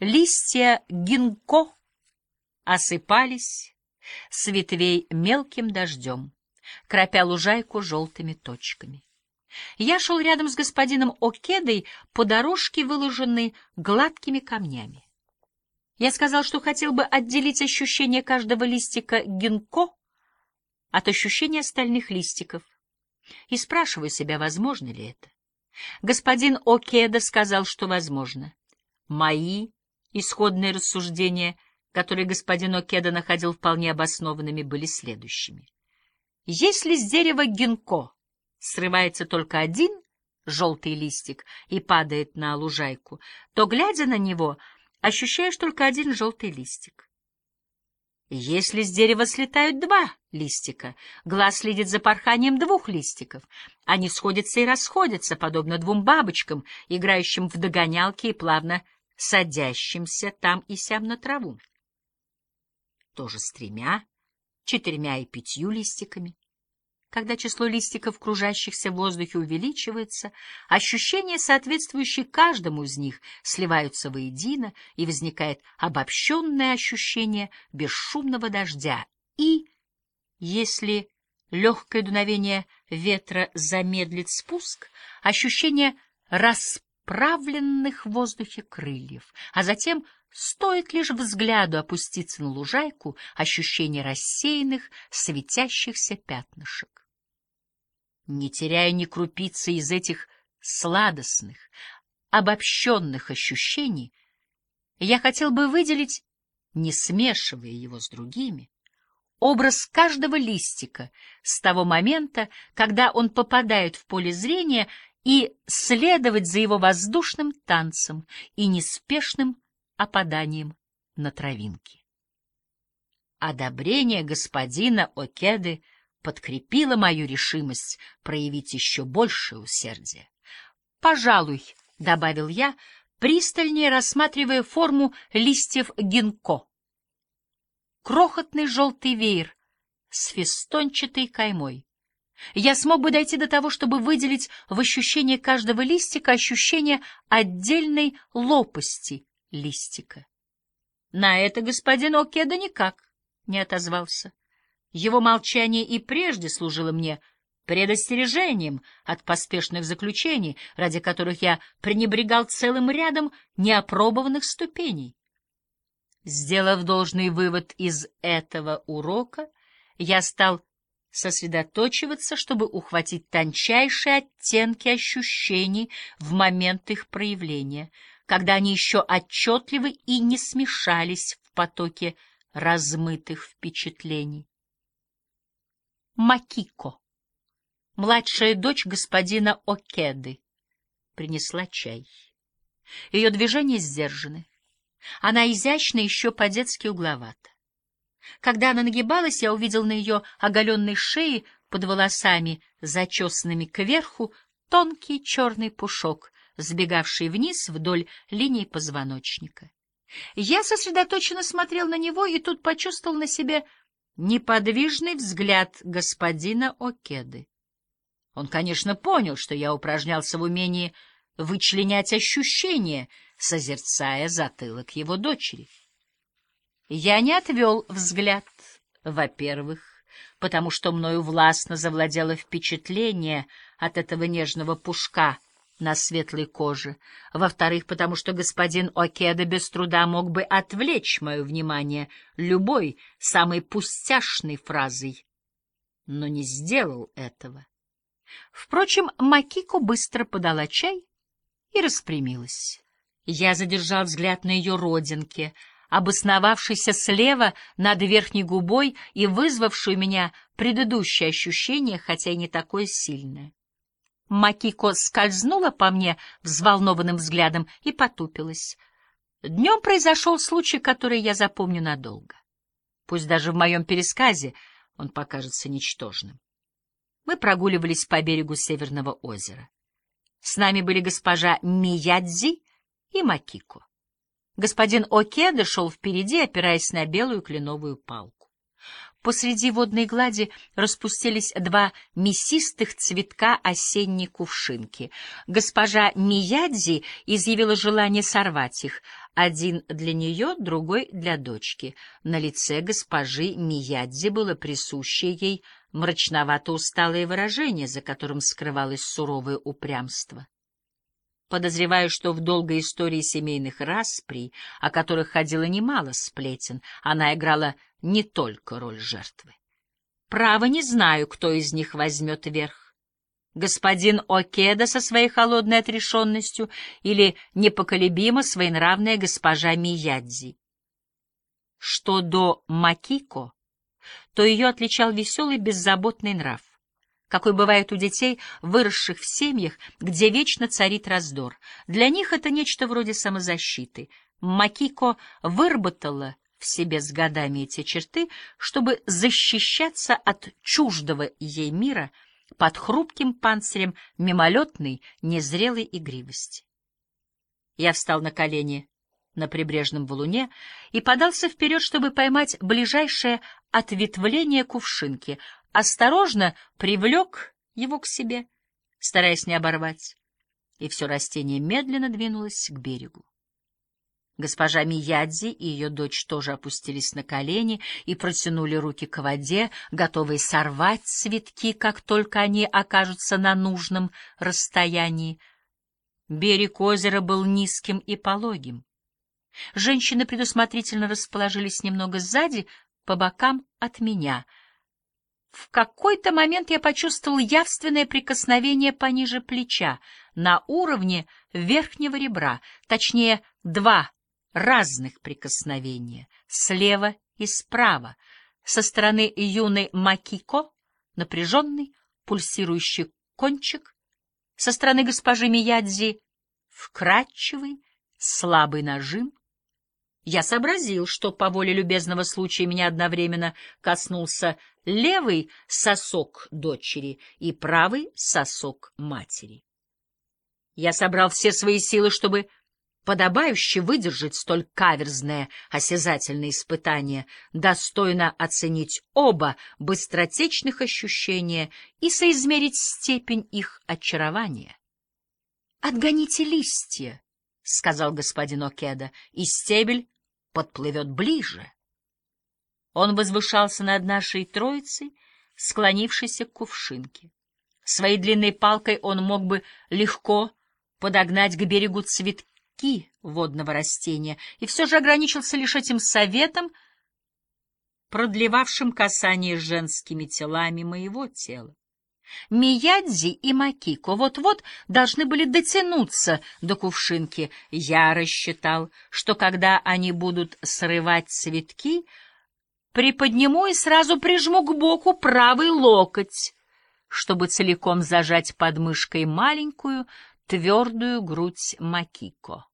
Листья гинко осыпались с ветвей мелким дождем, кропя лужайку желтыми точками. Я шел рядом с господином Окедой по дорожке, выложенной гладкими камнями. Я сказал, что хотел бы отделить ощущение каждого листика гинко от ощущения остальных листиков, и спрашиваю себя, возможно ли это. Господин Океда сказал, что возможно. Мои исходные рассуждения, которые господин Океда находил вполне обоснованными, были следующими. Если с дерева гинко срывается только один желтый листик и падает на лужайку, то, глядя на него, ощущаешь только один желтый листик. Если с дерева слетают два листика, глаз следит за порханием двух листиков. Они сходятся и расходятся, подобно двум бабочкам, играющим в догонялки и плавно садящимся там и сям на траву. Тоже с тремя, четырьмя и пятью листиками. Когда число листиков, кружащихся в воздухе, увеличивается, ощущения, соответствующие каждому из них, сливаются воедино, и возникает обобщенное ощущение бесшумного дождя. И, если легкое дуновение ветра замедлит спуск, ощущение расправленных в воздухе крыльев, а затем — Стоит лишь взгляду опуститься на лужайку, ощущение рассеянных, светящихся пятнышек. Не теряя ни крупицы из этих сладостных, обобщенных ощущений, я хотел бы выделить, не смешивая его с другими, образ каждого листика с того момента, когда он попадает в поле зрения, и следовать за его воздушным танцем и неспешным опаданием на травинке. Одобрение господина Океды подкрепило мою решимость проявить еще большее усердие. «Пожалуй», — добавил я, пристальнее рассматривая форму листьев гинко. Крохотный желтый веер с фестончатой каймой. Я смог бы дойти до того, чтобы выделить в ощущении каждого листика ощущение отдельной лопасти листика. На это господин Океда никак не отозвался. Его молчание и прежде служило мне предостережением от поспешных заключений, ради которых я пренебрегал целым рядом неопробованных ступеней. Сделав должный вывод из этого урока, я стал сосредоточиваться, чтобы ухватить тончайшие оттенки ощущений в момент их проявления — когда они еще отчетливы и не смешались в потоке размытых впечатлений. Макико, младшая дочь господина Океды, принесла чай. Ее движения сдержаны. Она изящна еще по-детски угловата. Когда она нагибалась, я увидел на ее оголенной шее под волосами, зачесанными кверху, тонкий черный пушок, сбегавший вниз вдоль линии позвоночника. Я сосредоточенно смотрел на него и тут почувствовал на себе неподвижный взгляд господина Океды. Он, конечно, понял, что я упражнялся в умении вычленять ощущения, созерцая затылок его дочери. Я не отвел взгляд, во-первых, потому что мною властно завладело впечатление от этого нежного пушка — на светлой коже, во-вторых, потому что господин Океда без труда мог бы отвлечь мое внимание любой самой пустяшной фразой, но не сделал этого. Впрочем, Макико быстро подала чай и распрямилась. Я задержал взгляд на ее родинке, обосновавшейся слева над верхней губой и вызвавшую у меня предыдущее ощущение, хотя и не такое сильное. Макико скользнула по мне взволнованным взглядом и потупилась. Днем произошел случай, который я запомню надолго. Пусть даже в моем пересказе он покажется ничтожным. Мы прогуливались по берегу Северного озера. С нами были госпожа Миядзи и Макико. Господин Океда шел впереди, опираясь на белую кленовую палку. Посреди водной глади распустились два мясистых цветка осенней кувшинки. Госпожа Миядзи изъявила желание сорвать их, Один для нее, другой для дочки. На лице госпожи Миядзи было присущее ей мрачновато-усталое выражение, за которым скрывалось суровое упрямство. Подозреваю, что в долгой истории семейных расприй, о которых ходило немало сплетен, она играла не только роль жертвы. Право не знаю, кто из них возьмет верх господин Океда со своей холодной отрешенностью или непоколебимо своенравная госпожа Миядзи. Что до Макико, то ее отличал веселый беззаботный нрав, какой бывает у детей, выросших в семьях, где вечно царит раздор. Для них это нечто вроде самозащиты. Макико выработала в себе с годами эти черты, чтобы защищаться от чуждого ей мира — под хрупким панцирем мимолетной, незрелой игривости. Я встал на колени на прибрежном валуне и подался вперед, чтобы поймать ближайшее ответвление кувшинки, осторожно привлек его к себе, стараясь не оборвать, и все растение медленно двинулось к берегу. Госпожа Миядзи и ее дочь тоже опустились на колени и протянули руки к воде, готовые сорвать цветки, как только они окажутся на нужном расстоянии. Берег озера был низким и пологим. Женщины предусмотрительно расположились немного сзади, по бокам от меня. В какой-то момент я почувствовал явственное прикосновение пониже плеча, на уровне верхнего ребра, точнее, два разных прикосновения, слева и справа, со стороны юной Макико, напряженный, пульсирующий кончик, со стороны госпожи Миядзи, вкрадчивый, слабый нажим. Я сообразил, что по воле любезного случая меня одновременно коснулся левый сосок дочери и правый сосок матери. Я собрал все свои силы, чтобы подобающе выдержать столь каверзное осязательное испытание, достойно оценить оба быстротечных ощущения и соизмерить степень их очарования. — Отгоните листья, — сказал господин Океда, — и стебель подплывет ближе. Он возвышался над нашей троицей, склонившейся к кувшинке. Своей длинной палкой он мог бы легко подогнать к берегу цветки, водного растения, и все же ограничился лишь этим советом, продлевавшим касание женскими телами моего тела. Миядзи и Макико вот-вот должны были дотянуться до кувшинки. Я рассчитал, что когда они будут срывать цветки, приподниму и сразу прижму к боку правый локоть, чтобы целиком зажать под мышкой маленькую, твердую грудь Макико.